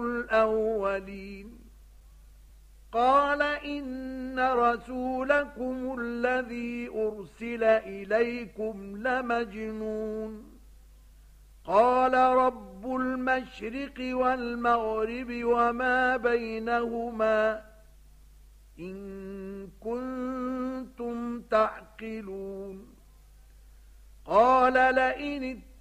الأولين. قال إن رسولكم الذي أرسل إليكم لمجنون. قال رب المشرق والمغرب وما بينهما إن كنتم تعقلون. قال لئن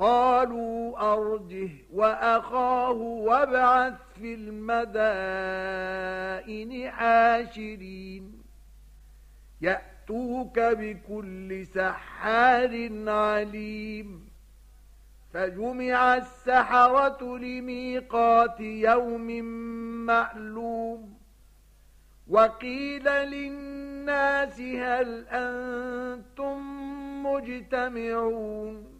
قالوا أرجه وأخاه وابعث في المدائن حاشرين. يأتوك بكل سحار عليم. فجمع السحرة لميقات يوم معلوم. وقيل للناس هل أنتم مجتمعون؟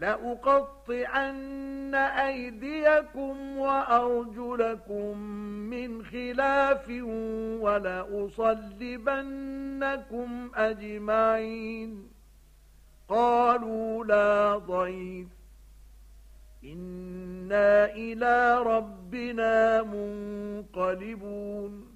لأقطعن أيديكم وأرجلكم من خلاف ولأصلبنكم أجمعين. قالوا لا ضيف. إنا إلى ربنا منقلبون.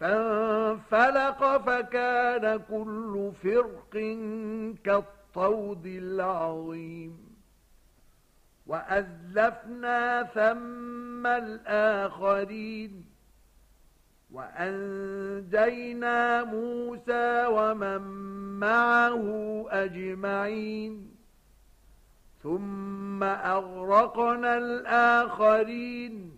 فانفلق فكان كل فرق كالطود العظيم وأزلفنا ثم الآخرين وأنجينا موسى ومن معه أجمعين ثم أغرقنا الآخرين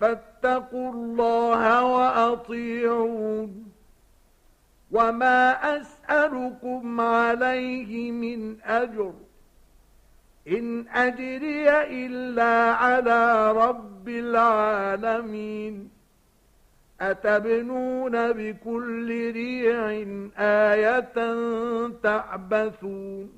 فاتقوا الله وأطيعون. وما أسألكم عليه من أجر. إن أجري إلا على رب العالمين. أتبنون بكل ريع آية تعبثون.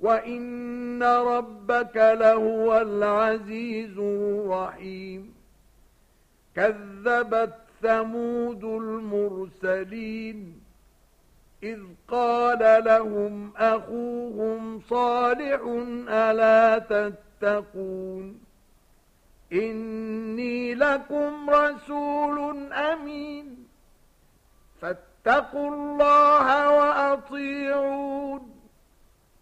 وإن ربك لهو العزيز الرحيم كذبت ثمود المرسلين إذ قال لهم أخوهم صالح ألا تتقون إني لكم رسول أمين فاتقوا الله وأطيعون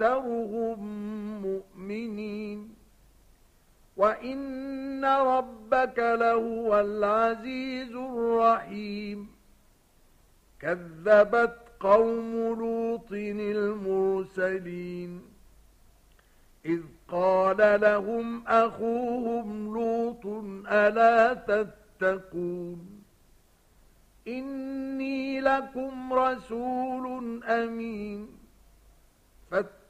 أكثرهم مؤمنين. وإن ربك لهو العزيز الرحيم. كذبت قوم لوط المرسلين. إذ قال لهم أخوهم لوط ألا تتقون؟ إني لكم رسول أمين.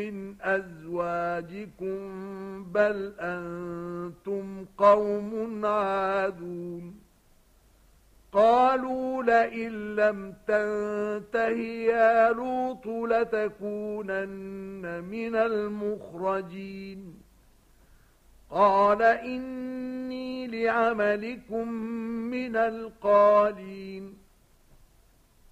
من أزواجكم بل أنتم قوم عادون. قالوا لئن لم تنته يا لوط لتكونن من المخرجين. قال إني لعملكم من القالين.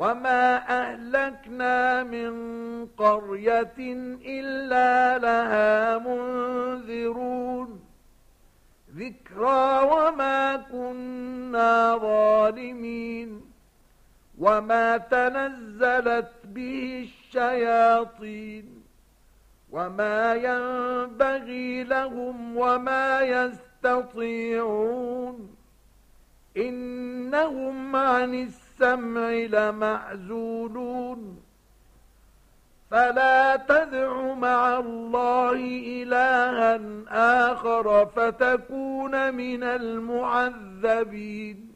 وما أهلكنا من قرية إلا لها منذرون ذكرى وما كنا ظالمين وما تنزلت به الشياطين وما ينبغي لهم وما يستطيعون إنهم عن السمع لمعزولون. فلا تدع مع الله إلها آخر فتكون من المعذبين.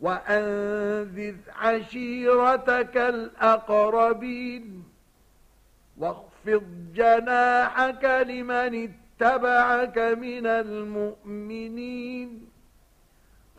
وأنذذ عشيرتك الأقربين. واخفض جناحك لمن اتبعك من المؤمنين.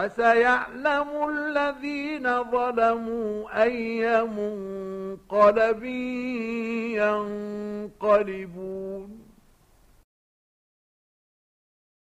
وسيعلم الذين ظلموا أي منقلب ينقلبون.